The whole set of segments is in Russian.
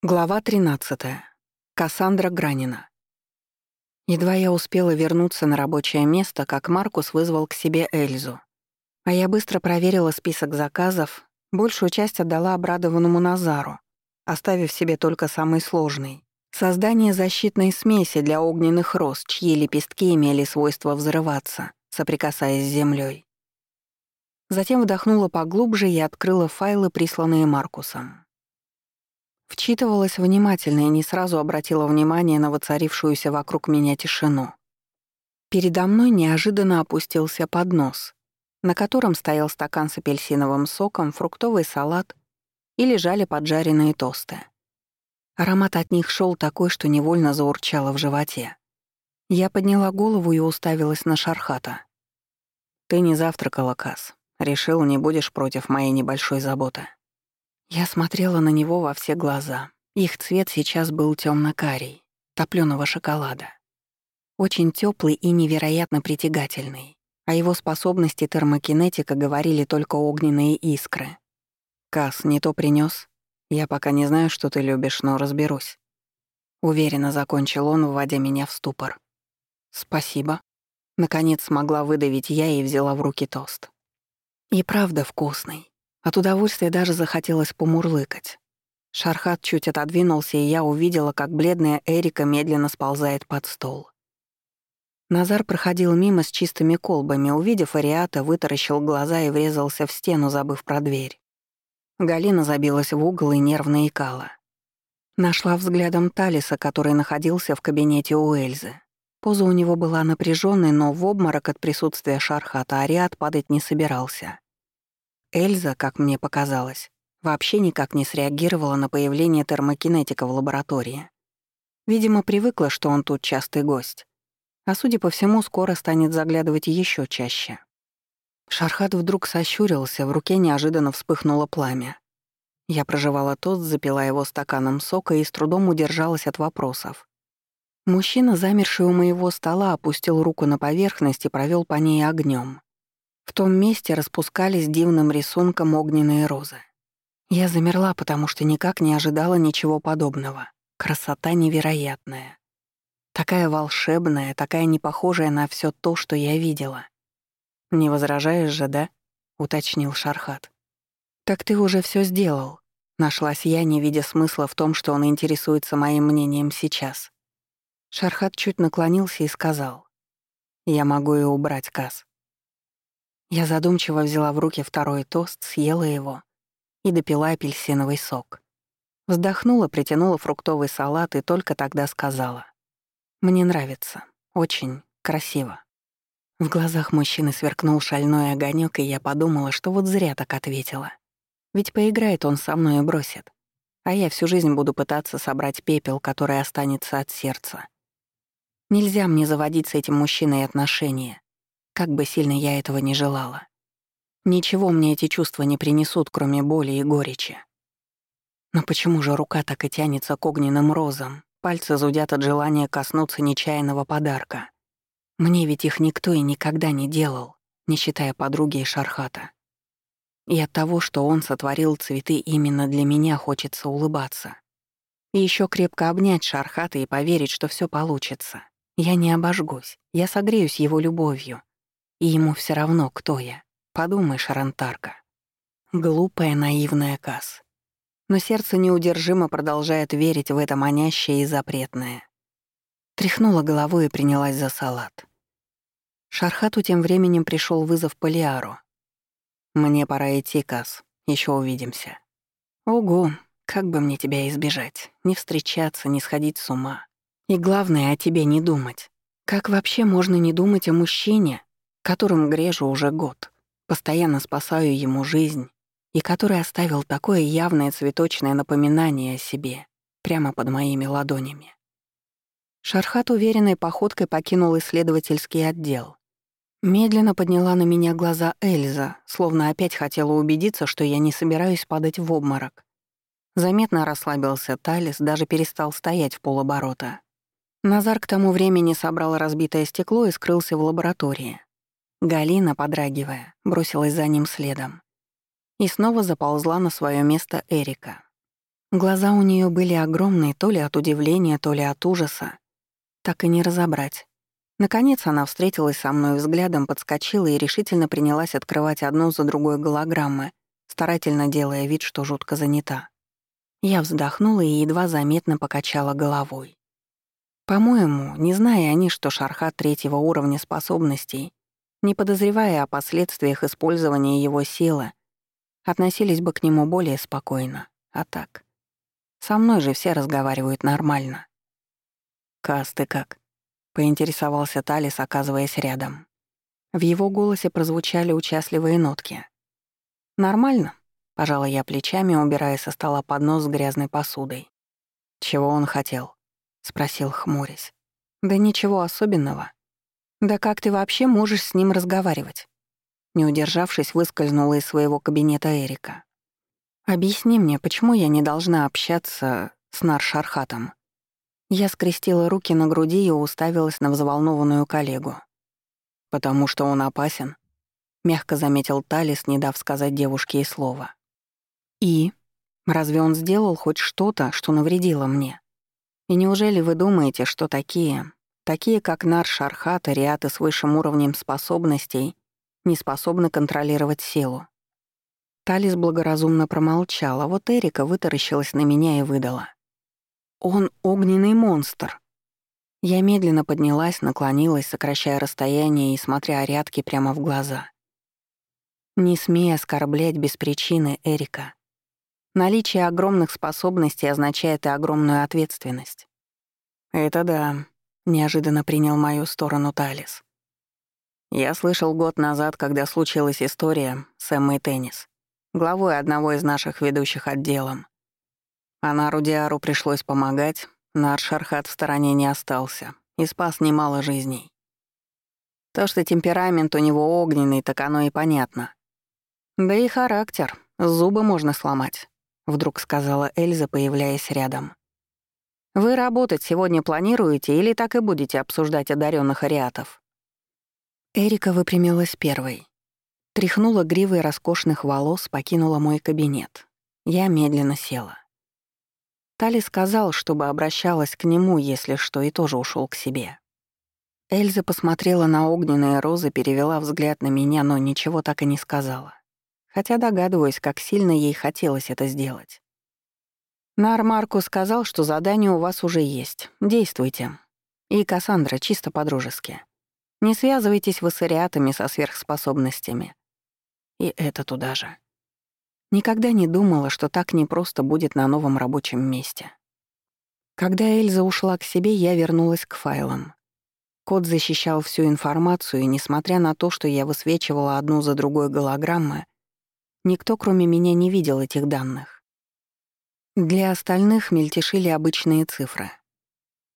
Глава 13. Кассандра Гранина. Едва я успела вернуться на рабочее место, как Маркус вызвал к себе Эльзу. А я быстро проверила список заказов, большую часть отдала обрадованному Назару, оставив себе только самый сложный — создание защитной смеси для огненных роз, чьи лепестки имели свойство взрываться, соприкасаясь с землей. Затем вдохнула поглубже и открыла файлы, присланные Маркусом. Вчитывалась внимательно и не сразу обратила внимание на воцарившуюся вокруг меня тишину. Передо мной неожиданно опустился поднос, на котором стоял стакан с апельсиновым соком, фруктовый салат и лежали поджаренные тосты. Аромат от них шел такой, что невольно заурчало в животе. Я подняла голову и уставилась на Шархата. «Ты не завтракала, Кас. Решил, не будешь против моей небольшой заботы». Я смотрела на него во все глаза. Их цвет сейчас был темно-карий, топлёного шоколада. Очень теплый и невероятно притягательный. О его способности термокинетика говорили только огненные искры. «Кас, не то принес. Я пока не знаю, что ты любишь, но разберусь». Уверенно закончил он, вводя меня в ступор. «Спасибо». Наконец смогла выдавить я и взяла в руки тост. И правда вкусный. От удовольствия даже захотелось помурлыкать. Шархат чуть отодвинулся, и я увидела, как бледная Эрика медленно сползает под стол. Назар проходил мимо с чистыми колбами, увидев Ариата, вытаращил глаза и врезался в стену, забыв про дверь. Галина забилась в угол и нервно икала. Нашла взглядом Талиса, который находился в кабинете у Эльзы. Поза у него была напряженной, но в обморок от присутствия Шархата Ариат падать не собирался. Эльза, как мне показалось, вообще никак не среагировала на появление термокинетика в лаборатории. Видимо, привыкла, что он тут частый гость. А судя по всему, скоро станет заглядывать еще чаще. Шархат вдруг сощурился, в руке неожиданно вспыхнуло пламя. Я проживала тост, запила его стаканом сока и с трудом удержалась от вопросов. Мужчина, замерший у моего стола, опустил руку на поверхность и провел по ней огнем. В том месте распускались дивным рисунком огненные розы. Я замерла, потому что никак не ожидала ничего подобного. Красота невероятная. Такая волшебная, такая непохожая на все то, что я видела. «Не возражаешь же, да?» — уточнил Шархат. «Так ты уже все сделал», — нашлась я, не видя смысла в том, что он интересуется моим мнением сейчас. Шархат чуть наклонился и сказал. «Я могу и убрать Каз. Я задумчиво взяла в руки второй тост, съела его и допила апельсиновый сок. Вздохнула, притянула фруктовый салат и только тогда сказала. «Мне нравится. Очень красиво». В глазах мужчины сверкнул шальной огонек, и я подумала, что вот зря так ответила. Ведь поиграет он со мной и бросит. А я всю жизнь буду пытаться собрать пепел, который останется от сердца. Нельзя мне заводить с этим мужчиной отношения, как бы сильно я этого не желала. Ничего мне эти чувства не принесут, кроме боли и горечи. Но почему же рука так и тянется к огненным розам, пальцы зудят от желания коснуться нечаянного подарка? Мне ведь их никто и никогда не делал, не считая подруги и Шархата. И от того, что он сотворил цветы именно для меня, хочется улыбаться. И еще крепко обнять Шархата и поверить, что все получится. Я не обожгусь, я согреюсь его любовью, и ему все равно, кто я. Подумай, Шарантарка. Глупая, наивная Кас. Но сердце неудержимо продолжает верить в это манящее и запретное. Тряхнула головой и принялась за салат. Шархату тем временем пришел вызов Полиару. «Мне пора идти, Кас. Еще увидимся». «Ого, как бы мне тебя избежать? Не встречаться, не сходить с ума. И главное, о тебе не думать. Как вообще можно не думать о мужчине, которым грежу уже год, постоянно спасаю ему жизнь, и который оставил такое явное цветочное напоминание о себе прямо под моими ладонями. Шархат уверенной походкой покинул исследовательский отдел. Медленно подняла на меня глаза Эльза, словно опять хотела убедиться, что я не собираюсь падать в обморок. Заметно расслабился Талис, даже перестал стоять в полоборота. Назар к тому времени собрал разбитое стекло и скрылся в лаборатории. Галина, подрагивая, бросилась за ним следом. И снова заползла на свое место Эрика. Глаза у нее были огромные, то ли от удивления, то ли от ужаса. Так и не разобрать. Наконец она встретилась со мной взглядом, подскочила и решительно принялась открывать одну за другой голограммы, старательно делая вид, что жутко занята. Я вздохнула и едва заметно покачала головой. По-моему, не зная они, что Шархат третьего уровня способностей, не подозревая о последствиях использования его силы, относились бы к нему более спокойно. А так... Со мной же все разговаривают нормально. «Кас, ты как?» — поинтересовался Талис, оказываясь рядом. В его голосе прозвучали участливые нотки. «Нормально», — пожала я плечами, убирая со стола поднос с грязной посудой. «Чего он хотел?» — спросил, хмурясь. «Да ничего особенного. Да как ты вообще можешь с ним разговаривать?» Не удержавшись, выскользнула из своего кабинета Эрика. «Объясни мне, почему я не должна общаться с Наршархатом?» Я скрестила руки на груди и уставилась на взволнованную коллегу. «Потому что он опасен», — мягко заметил Талис, не дав сказать девушке и слова. «И? Разве он сделал хоть что-то, что навредило мне? И неужели вы думаете, что такие, такие как Наршархат и Риаты с высшим уровнем способностей, не способны контролировать силу?» Талис благоразумно промолчала, вот Эрика вытаращилась на меня и выдала. «Он огненный монстр!» Я медленно поднялась, наклонилась, сокращая расстояние и смотря Ариадке прямо в глаза. «Не смей оскорблять без причины Эрика. Наличие огромных способностей означает и огромную ответственность». «Это да», — неожиданно принял мою сторону Талис. «Я слышал год назад, когда случилась история с Эммой Теннис главой одного из наших ведущих отделом. А Нару Диару пришлось помогать, Нар Шархат в стороне не остался и спас немало жизней. То, что темперамент у него огненный, так оно и понятно. Да и характер, зубы можно сломать, вдруг сказала Эльза, появляясь рядом. Вы работать сегодня планируете или так и будете обсуждать одаренных ариатов? Эрика выпрямилась первой. Тряхнула гривой роскошных волос, покинула мой кабинет. Я медленно села. Тали сказал, чтобы обращалась к нему, если что, и тоже ушел к себе. Эльза посмотрела на огненные розы, перевела взгляд на меня, но ничего так и не сказала. Хотя догадываюсь, как сильно ей хотелось это сделать. Нар Марку сказал, что задание у вас уже есть. Действуйте. И Кассандра чисто по-дружески. Не связывайтесь вы с ариатами со сверхспособностями. И это туда же. Никогда не думала, что так непросто будет на новом рабочем месте. Когда Эльза ушла к себе, я вернулась к файлам. Код защищал всю информацию, и несмотря на то, что я высвечивала одну за другой голограммы, никто, кроме меня, не видел этих данных. Для остальных мельтешили обычные цифры.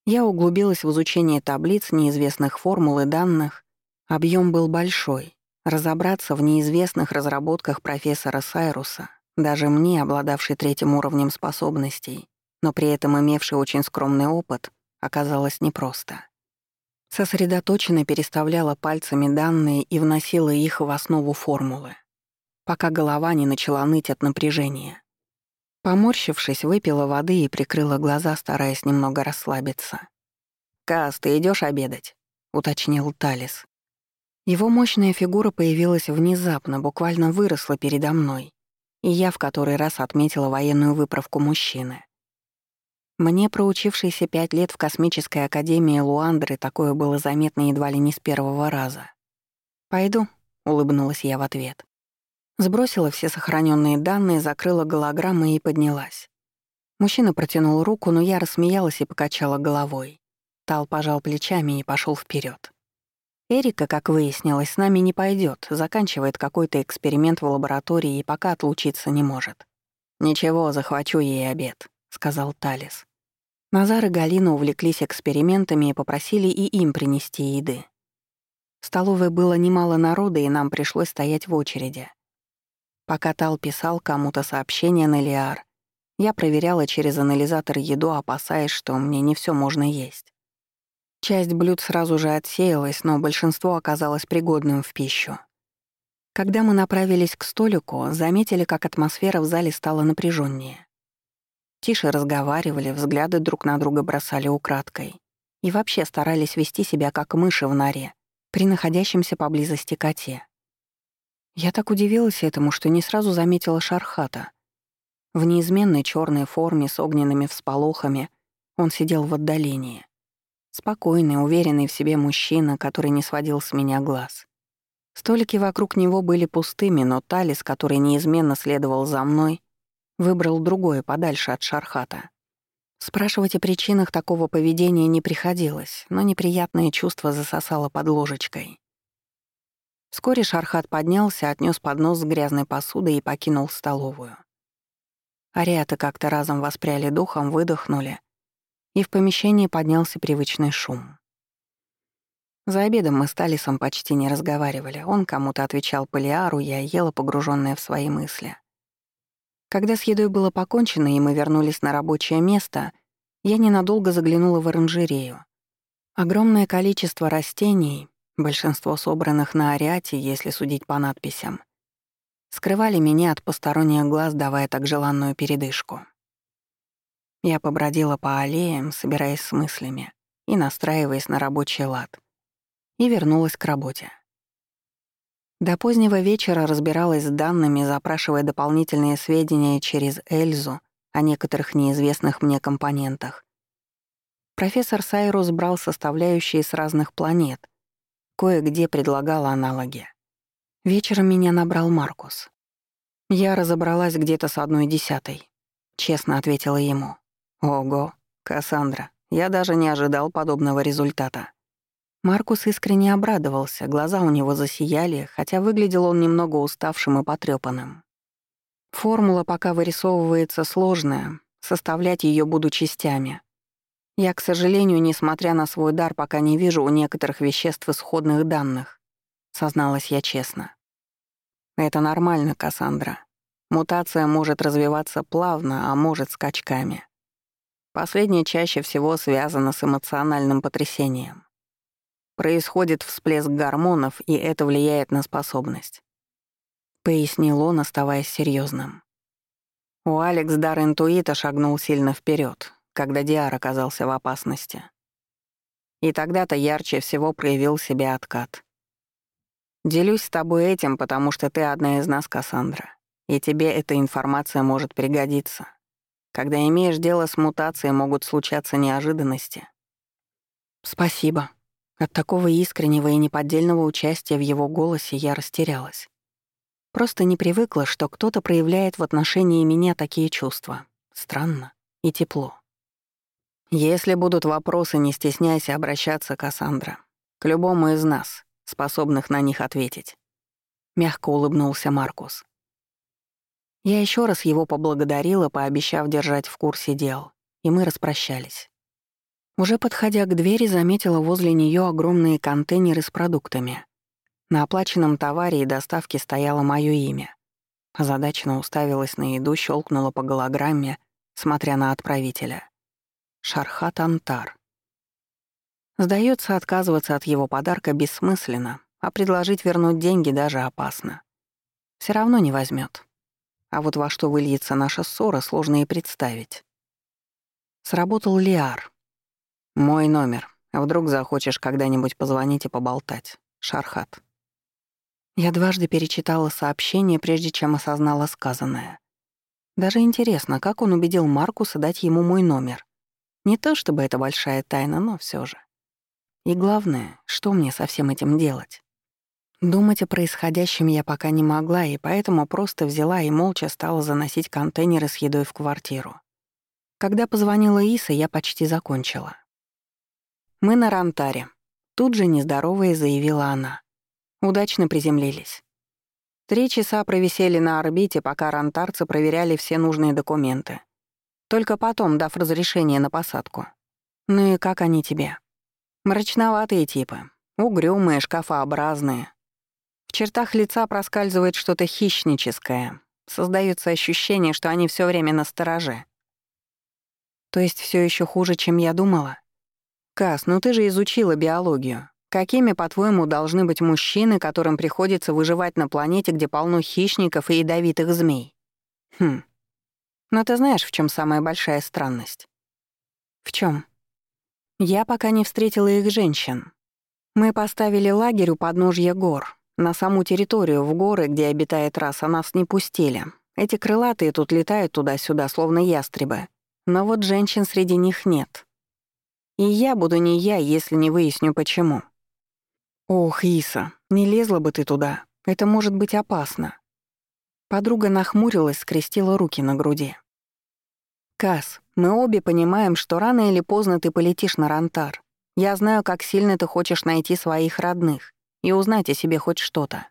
Я углубилась в изучение таблиц, неизвестных формул и данных. Объем был большой, Разобраться в неизвестных разработках профессора Сайруса, даже мне, обладавшей третьим уровнем способностей, но при этом имевший очень скромный опыт, оказалось непросто. Сосредоточенно переставляла пальцами данные и вносила их в основу формулы, пока голова не начала ныть от напряжения. Поморщившись, выпила воды и прикрыла глаза, стараясь немного расслабиться. «Кас, ты идёшь обедать?» — уточнил Талис. Его мощная фигура появилась внезапно, буквально выросла передо мной, и я в который раз отметила военную выправку мужчины. Мне, проучившейся пять лет в космической академии Луандры, такое было заметно едва ли не с первого раза. «Пойду», — улыбнулась я в ответ. Сбросила все сохраненные данные, закрыла голограммы и поднялась. Мужчина протянул руку, но я рассмеялась и покачала головой. Тал пожал плечами и пошел вперед. Эрика, как выяснилось, с нами не пойдет, заканчивает какой-то эксперимент в лаборатории и пока отлучиться не может. «Ничего, захвачу ей обед», — сказал Талис. Назар и Галина увлеклись экспериментами и попросили и им принести еды. В столовой было немало народа, и нам пришлось стоять в очереди. Пока Тал писал кому-то сообщение на Лиар, я проверяла через анализатор еду, опасаясь, что мне не все можно есть. Часть блюд сразу же отсеялась, но большинство оказалось пригодным в пищу. Когда мы направились к столику, заметили, как атмосфера в зале стала напряженнее. Тише разговаривали, взгляды друг на друга бросали украдкой. И вообще старались вести себя как мыши в норе, при находящемся поблизости коте. Я так удивилась этому, что не сразу заметила Шархата. В неизменной черной форме с огненными всполохами он сидел в отдалении. Спокойный, уверенный в себе мужчина, который не сводил с меня глаз. Столики вокруг него были пустыми, но Талис, который неизменно следовал за мной, выбрал другое подальше от Шархата. Спрашивать о причинах такого поведения не приходилось, но неприятное чувство засосало под ложечкой. Вскоре Шархат поднялся, отнес поднос с грязной посудой и покинул столовую. Ариаты как-то разом воспряли духом, выдохнули, и в помещении поднялся привычный шум. За обедом мы с Талисом почти не разговаривали. Он кому-то отвечал Полиару, я ела, погруженная в свои мысли. Когда с едой было покончено и мы вернулись на рабочее место, я ненадолго заглянула в оранжерею. Огромное количество растений, большинство собранных на ариате, если судить по надписям, скрывали меня от посторонних глаз, давая так желанную передышку. Я побродила по аллеям, собираясь с мыслями и настраиваясь на рабочий лад — и вернулась к работе. До позднего вечера разбиралась с данными, запрашивая дополнительные сведения через Эльзу о некоторых неизвестных мне компонентах. Профессор Сайрус брал составляющие с разных планет, кое-где предлагал аналоги. Вечером меня набрал Маркус. Я разобралась где-то с одной десятой. Честно ответила ему. Ого, Кассандра, я даже не ожидал подобного результата. Маркус искренне обрадовался, глаза у него засияли, хотя выглядел он немного уставшим и потрёпанным. Формула пока вырисовывается сложная, составлять её буду частями. Я, к сожалению, несмотря на свой дар, пока не вижу у некоторых веществ исходных данных, созналась я честно. Это нормально, Кассандра. Мутация может развиваться плавно, а может скачками. Последнее чаще всего связано с эмоциональным потрясением. Происходит всплеск гормонов, и это влияет на способность. Пояснил он, оставаясь серьезным. У Алекс дар интуита шагнул сильно вперед, когда Диар оказался в опасности. И тогда-то ярче всего проявил себя откат. Делюсь с тобой этим, потому что ты одна из нас, Кассандра, и тебе эта информация может пригодиться. Когда имеешь дело с мутацией, могут случаться неожиданности. Спасибо, от такого искреннего и неподдельного участия в его голосе я растерялась. Просто не привыкла, что кто-то проявляет в отношении меня такие чувства. Странно и тепло. Если будут вопросы, не стесняйся обращаться, Кассандра. К любому из нас, способных на них ответить. Мягко улыбнулся Маркус. Я еще раз его поблагодарила, пообещав держать в курсе дел, и мы распрощались. Уже подходя к двери, заметила возле нее огромные контейнеры с продуктами. На оплаченном товаре и доставке стояло мое имя. Озадаченно уставилась на еду, щелкнула по голограмме, смотря на отправителя. Шархат Антар. Сдается, отказываться от его подарка бессмысленно, а предложить вернуть деньги даже опасно. Все равно не возьмет. А вот во что выльется наша ссора, сложно и представить. Сработал Лиар. «Мой номер. Вдруг захочешь когда-нибудь позвонить и поболтать. Шархат». Я дважды перечитала сообщение, прежде чем осознала сказанное. Даже интересно, как он убедил Маркуса дать ему мой номер. Не то чтобы это большая тайна, но все же. И главное, что мне со всем этим делать? Думать о происходящем я пока не могла, и поэтому просто взяла и молча стала заносить контейнеры с едой в квартиру. Когда позвонила Иса, я почти закончила. «Мы на Рантаре», — тут же нездоровая заявила она. Удачно приземлились. Три часа провисели на орбите, пока рантарцы проверяли все нужные документы. Только потом, дав разрешение на посадку. Ну и как они тебе? Мрачноватые типы. Угрюмые, шкафообразные. В чертах лица проскальзывает что-то хищническое. Создается ощущение, что они все время на стороже. То есть все еще хуже, чем я думала? «Кас, ну ты же изучила биологию. Какими, по-твоему, должны быть мужчины, которым приходится выживать на планете, где полно хищников и ядовитых змей?» «Хм. Но ты знаешь, в чем самая большая странность? В чем? Я пока не встретила их женщин. Мы поставили лагерь у подножья гор. На саму территорию, в горы, где обитает раса, нас не пустили. Эти крылатые тут летают туда-сюда, словно ястребы. Но вот женщин среди них нет. И я буду не я, если не выясню, почему. Ох, Иса, не лезла бы ты туда. Это может быть опасно. Подруга нахмурилась, скрестила руки на груди. Кас, мы обе понимаем, что рано или поздно ты полетишь на Рантар. Я знаю, как сильно ты хочешь найти своих родных и узнать о себе хоть что-то.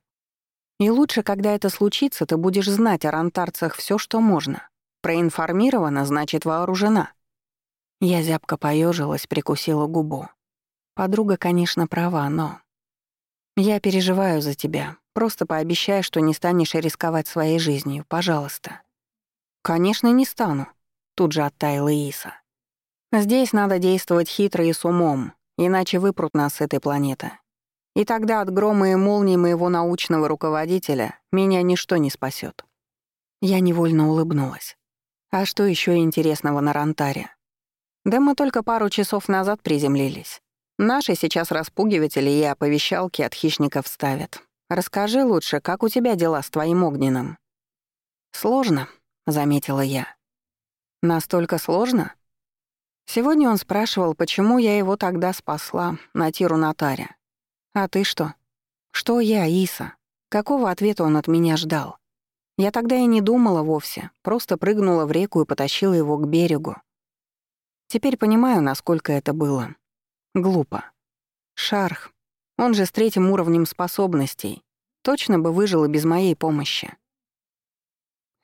И лучше, когда это случится, ты будешь знать о рантарцах все, что можно. Проинформирована, значит, вооружена. Я зябко поежилась, прикусила губу. Подруга, конечно, права, но... Я переживаю за тебя. Просто пообещай, что не станешь рисковать своей жизнью, пожалуйста. Конечно, не стану, тут же оттаяла Иса. Здесь надо действовать хитро и с умом, иначе выпрут нас с этой планеты. И тогда от грома и молнии моего научного руководителя меня ничто не спасет. Я невольно улыбнулась. А что еще интересного на Рантаре? Да мы только пару часов назад приземлились. Наши сейчас распугиватели и оповещалки от хищников ставят. Расскажи лучше, как у тебя дела с твоим огненным?» «Сложно», — заметила я. «Настолько сложно?» Сегодня он спрашивал, почему я его тогда спасла на тиру Натаре. «А ты что?» «Что я, Иса?» Какого ответа он от меня ждал? Я тогда и не думала вовсе, просто прыгнула в реку и потащила его к берегу. Теперь понимаю, насколько это было. Глупо. Шарх, он же с третьим уровнем способностей, точно бы выжил и без моей помощи.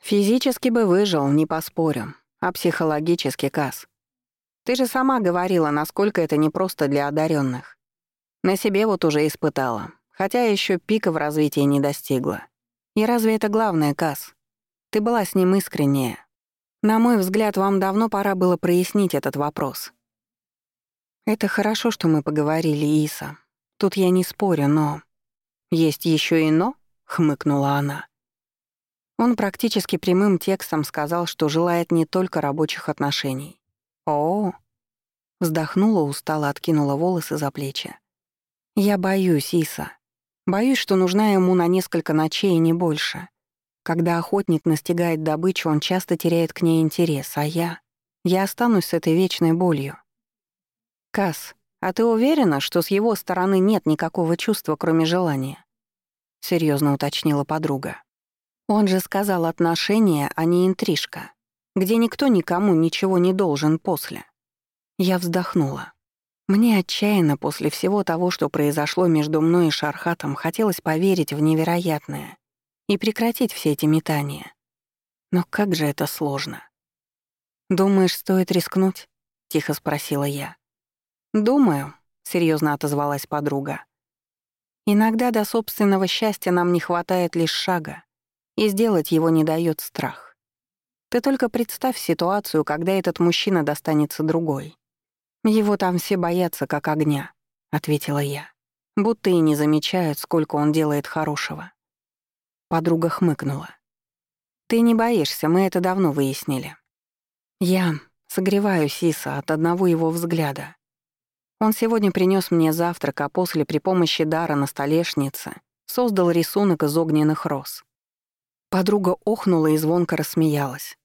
Физически бы выжил, не поспорю, а психологически, Кас. Ты же сама говорила, насколько это непросто для одаренных. На себе вот уже испытала, хотя еще пика в развитии не достигла. И разве это главное, Кас? Ты была с ним искренняя. На мой взгляд, вам давно пора было прояснить этот вопрос. Это хорошо, что мы поговорили, Иса. Тут я не спорю, но... Есть еще и «но», — хмыкнула она. Он практически прямым текстом сказал, что желает не только рабочих отношений. О, Вздохнула, устало откинула волосы за плечи. Я боюсь, Иса. Боюсь, что нужна ему на несколько ночей и не больше. Когда охотник настигает добычу, он часто теряет к ней интерес, а я... Я останусь с этой вечной болью. Кас, а ты уверена, что с его стороны нет никакого чувства, кроме желания? Серьезно уточнила подруга. Он же сказал отношения, а не интрижка, где никто никому ничего не должен после. Я вздохнула. Мне отчаянно после всего того, что произошло между мной и Шархатом, хотелось поверить в невероятное и прекратить все эти метания. Но как же это сложно. «Думаешь, стоит рискнуть?» — тихо спросила я. «Думаю», — серьезно отозвалась подруга. «Иногда до собственного счастья нам не хватает лишь шага, и сделать его не дает страх. Ты только представь ситуацию, когда этот мужчина достанется другой. «Его там все боятся, как огня», — ответила я. Будто и не замечают, сколько он делает хорошего. Подруга хмыкнула. «Ты не боишься, мы это давно выяснили». Я согреваю Сиса от одного его взгляда. Он сегодня принес мне завтрак, а после при помощи дара на столешнице создал рисунок из огненных роз. Подруга охнула и звонко рассмеялась.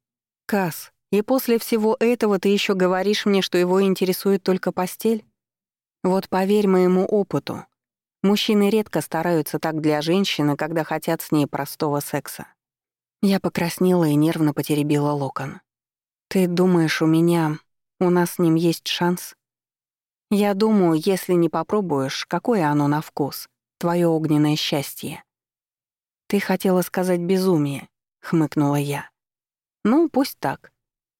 «Кас, и после всего этого ты еще говоришь мне, что его интересует только постель? Вот поверь моему опыту. Мужчины редко стараются так для женщины, когда хотят с ней простого секса. Я покраснела и нервно потеребила локон. Ты думаешь, у меня... у нас с ним есть шанс? Я думаю, если не попробуешь, какое оно на вкус, твое огненное счастье. Ты хотела сказать безумие, хмыкнула я. Ну, пусть так.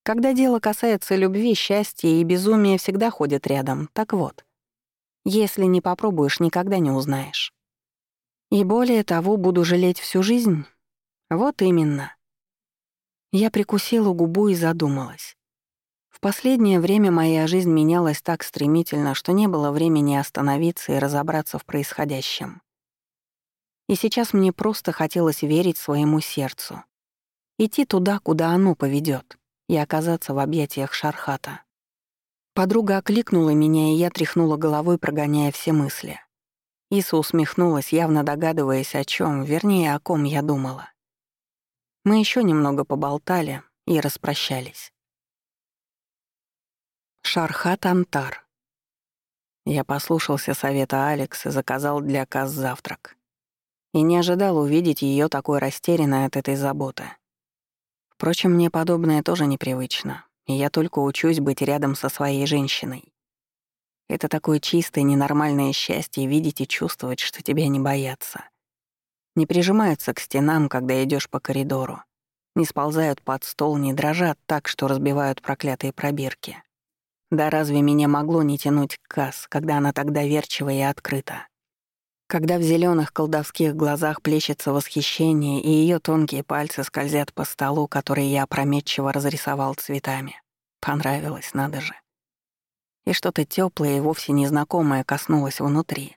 Когда дело касается любви, счастья и безумия всегда ходят рядом. Так вот, если не попробуешь, никогда не узнаешь. И более того, буду жалеть всю жизнь? Вот именно. Я прикусила губу и задумалась. В последнее время моя жизнь менялась так стремительно, что не было времени остановиться и разобраться в происходящем. И сейчас мне просто хотелось верить своему сердцу. Идти туда, куда оно поведет. и оказаться в объятиях Шархата. Подруга окликнула меня, и я тряхнула головой, прогоняя все мысли. Иса усмехнулась, явно догадываясь, о чем, вернее, о ком я думала. Мы еще немного поболтали и распрощались. Шархат Антар. Я послушался совета Алекс и заказал для Каз завтрак. И не ожидал увидеть ее такой растерянной от этой заботы. Впрочем, мне подобное тоже непривычно, и я только учусь быть рядом со своей женщиной. Это такое чистое, ненормальное счастье видеть и чувствовать, что тебя не боятся. Не прижимаются к стенам, когда идешь по коридору. Не сползают под стол, не дрожат так, что разбивают проклятые пробирки. Да разве меня могло не тянуть к касс, когда она так доверчива и открыта? Когда в зеленых колдовских глазах плещется восхищение, и ее тонкие пальцы скользят по столу, который я опрометчиво разрисовал цветами. Понравилось, надо же. И что-то теплое и вовсе незнакомое коснулось внутри.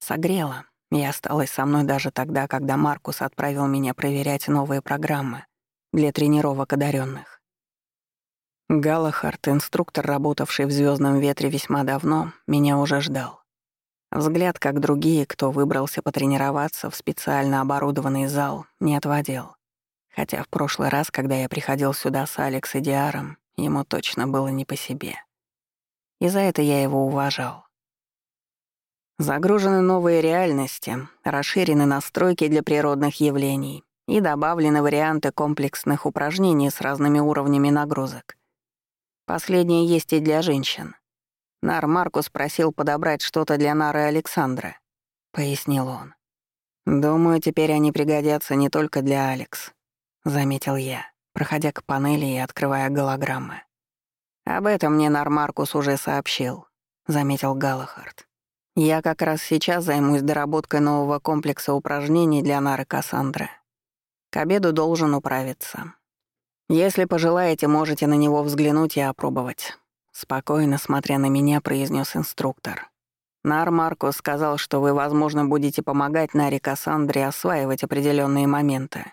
Согрело, и осталось со мной даже тогда, когда Маркус отправил меня проверять новые программы для тренировок одаренных. Галахард, инструктор, работавший в звездном ветре весьма давно, меня уже ждал. Взгляд, как другие, кто выбрался потренироваться в специально оборудованный зал, не отводил. Хотя в прошлый раз, когда я приходил сюда с Алекс и Диаром, ему точно было не по себе. И за это я его уважал. Загружены новые реальности, расширены настройки для природных явлений и добавлены варианты комплексных упражнений с разными уровнями нагрузок — Последнее есть и для женщин. Нар Маркус просил подобрать что-то для Нары Александра, пояснил он. Думаю, теперь они пригодятся не только для Алекс, заметил я, проходя к панели и открывая голограммы. Об этом мне Нар Маркус уже сообщил, заметил Галахард. Я как раз сейчас займусь доработкой нового комплекса упражнений для Нары Кассандры. К обеду должен управиться. «Если пожелаете, можете на него взглянуть и опробовать», — спокойно, смотря на меня, произнес инструктор. «Нар Маркус сказал, что вы, возможно, будете помогать Наре Кассандре осваивать определенные моменты».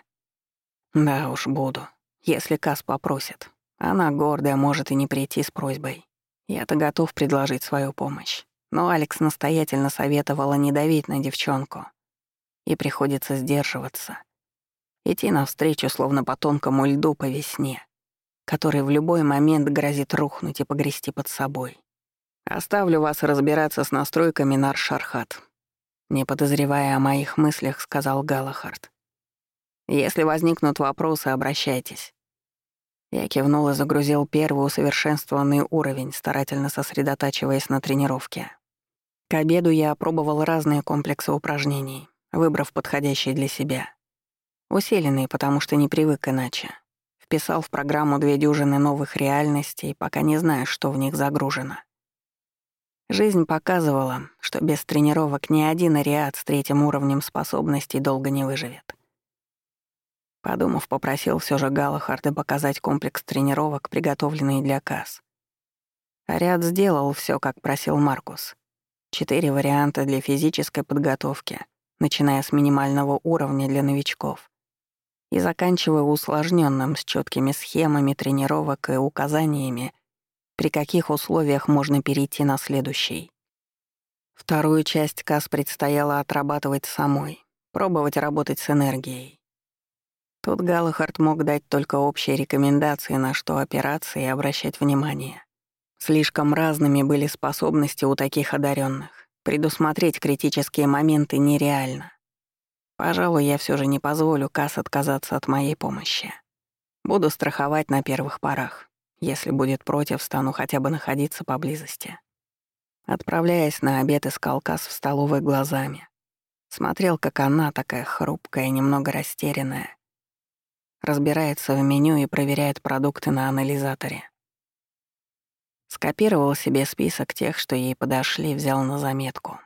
«Да уж, буду, если Кас попросит. Она гордая, может и не прийти с просьбой. Я-то готов предложить свою помощь. Но Алекс настоятельно советовала не давить на девчонку. И приходится сдерживаться. Идти навстречу, словно по тонкому льду по весне, который в любой момент грозит рухнуть и погрести под собой. Оставлю вас разбираться с настройками Нар-Шархат. Не подозревая о моих мыслях, сказал Галахард. Если возникнут вопросы, обращайтесь. Я кивнул и загрузил первый усовершенствованный уровень, старательно сосредотачиваясь на тренировке. К обеду я опробовал разные комплексы упражнений, выбрав подходящий для себя. Усиленный, потому что не привык иначе. Вписал в программу две дюжины новых реальностей, пока не знаю, что в них загружено. Жизнь показывала, что без тренировок ни один ариат с третьим уровнем способностей долго не выживет. Подумав, попросил все же Галахарда показать комплекс тренировок, приготовленный для КАС. Ариат сделал все, как просил Маркус. Четыре варианта для физической подготовки, начиная с минимального уровня для новичков и заканчивая усложненным с четкими схемами тренировок и указаниями, при каких условиях можно перейти на следующий. Вторую часть КАС предстояло отрабатывать самой, пробовать работать с энергией. Тут Галахард мог дать только общие рекомендации, на что операции и обращать внимание. Слишком разными были способности у таких одаренных. Предусмотреть критические моменты нереально. Пожалуй, я все же не позволю Кас отказаться от моей помощи. Буду страховать на первых порах. Если будет против, стану хотя бы находиться поблизости. Отправляясь на обед, искал Кас в столовой глазами. Смотрел, как она, такая хрупкая немного растерянная, разбирается в меню и проверяет продукты на анализаторе. Скопировал себе список тех, что ей подошли, взял на заметку.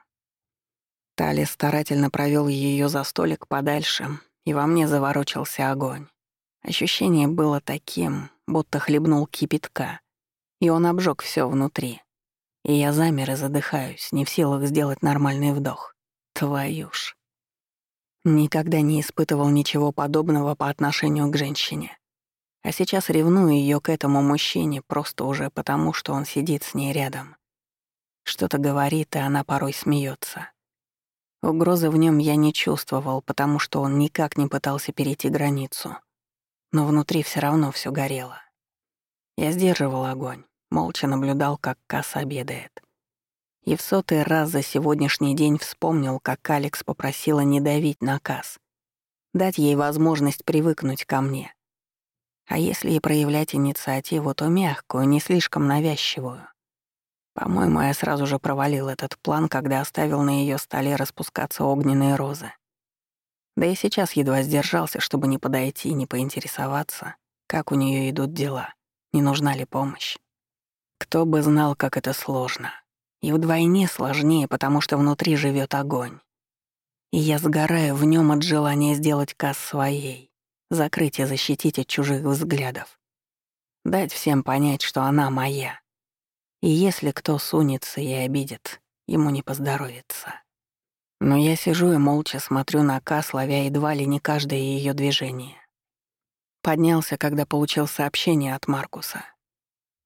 Тали старательно провел ее за столик подальше, и во мне заворочился огонь. Ощущение было таким, будто хлебнул кипятка, и он обжег все внутри. И я замер и задыхаюсь, не в силах сделать нормальный вдох. Твою ж. Никогда не испытывал ничего подобного по отношению к женщине. А сейчас ревную ее к этому мужчине просто уже потому, что он сидит с ней рядом. Что-то говорит, и она порой смеется. Угрозы в нем я не чувствовал, потому что он никак не пытался перейти границу. Но внутри все равно все горело. Я сдерживал огонь, молча наблюдал, как Касс обедает. И в сотый раз за сегодняшний день вспомнил, как Алекс попросила не давить на Касс, дать ей возможность привыкнуть ко мне. А если и проявлять инициативу, то мягкую, не слишком навязчивую. По-моему, я сразу же провалил этот план, когда оставил на ее столе распускаться огненные розы. Да и сейчас едва сдержался, чтобы не подойти и не поинтересоваться, как у нее идут дела, не нужна ли помощь. Кто бы знал, как это сложно. И вдвойне сложнее, потому что внутри живет огонь. И я сгораю в нем от желания сделать Касс своей, закрыть и защитить от чужих взглядов. Дать всем понять, что она моя. И если кто сунется и обидит, ему не поздоровится. Но я сижу и молча смотрю на Кас, ловя едва ли не каждое ее движение. Поднялся, когда получил сообщение от Маркуса.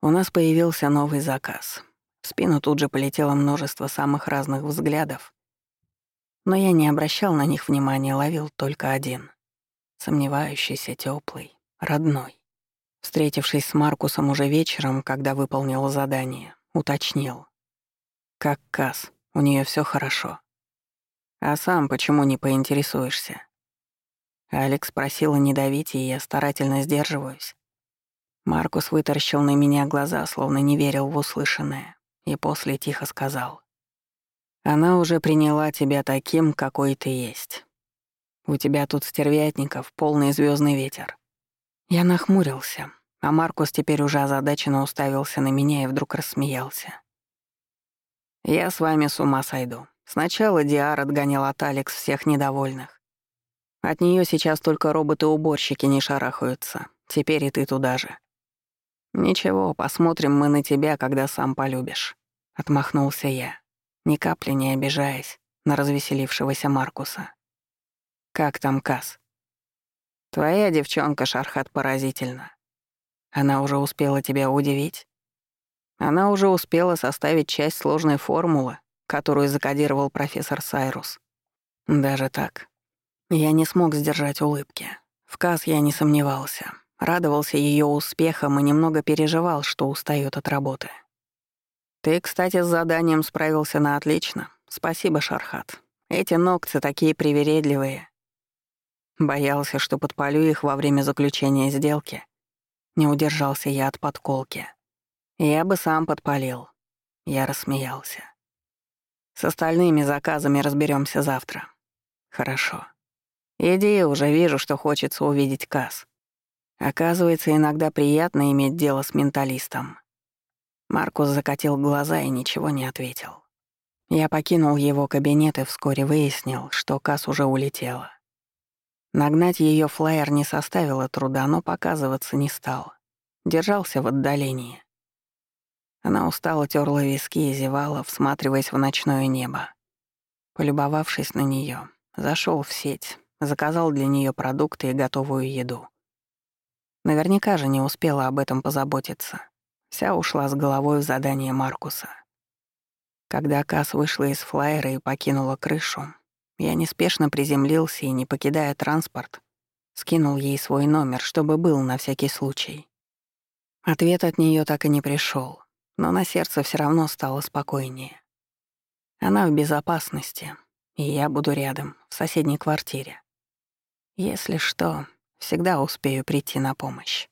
У нас появился новый заказ. В спину тут же полетело множество самых разных взглядов. Но я не обращал на них внимания, ловил только один. Сомневающийся, теплый, родной. Встретившись с Маркусом уже вечером, когда выполнил задание, уточнил. «Как Кас, у нее все хорошо. А сам почему не поинтересуешься?» Алекс просила не давить, и я старательно сдерживаюсь. Маркус вытаращил на меня глаза, словно не верил в услышанное, и после тихо сказал. «Она уже приняла тебя таким, какой ты есть. У тебя тут стервятников, полный звездный ветер. Я нахмурился, а Маркус теперь уже озадаченно уставился на меня и вдруг рассмеялся. «Я с вами с ума сойду. Сначала Диар отгонял от Алекс всех недовольных. От нее сейчас только роботы-уборщики не шарахаются. Теперь и ты туда же. Ничего, посмотрим мы на тебя, когда сам полюбишь», — отмахнулся я, ни капли не обижаясь на развеселившегося Маркуса. «Как там Кас? Твоя девчонка Шархат поразительна. Она уже успела тебя удивить? Она уже успела составить часть сложной формулы, которую закодировал профессор Сайрус. Даже так. Я не смог сдержать улыбки. В Каз я не сомневался. Радовался ее успехам и немного переживал, что устает от работы. Ты, кстати, с заданием справился на отлично. Спасибо, Шархат. Эти ногти такие привередливые. Боялся, что подпалю их во время заключения сделки. Не удержался я от подколки. Я бы сам подпалил. Я рассмеялся. С остальными заказами разберемся завтра. Хорошо. Иди, уже вижу, что хочется увидеть Касс. Оказывается, иногда приятно иметь дело с менталистом. Маркус закатил глаза и ничего не ответил. Я покинул его кабинет и вскоре выяснил, что Касс уже улетела. Нагнать ее флайер не составило труда, но показываться не стал. Держался в отдалении. Она устало терла виски и зевала, всматриваясь в ночное небо. Полюбовавшись на нее, зашел в сеть, заказал для нее продукты и готовую еду. Наверняка же не успела об этом позаботиться. Вся ушла с головой в задание Маркуса. Когда Кас вышла из флайера и покинула крышу, я неспешно приземлился и, не покидая транспорт, скинул ей свой номер, чтобы был на всякий случай. Ответ от нее так и не пришел, но на сердце все равно стало спокойнее. Она в безопасности, и я буду рядом, в соседней квартире. Если что, всегда успею прийти на помощь.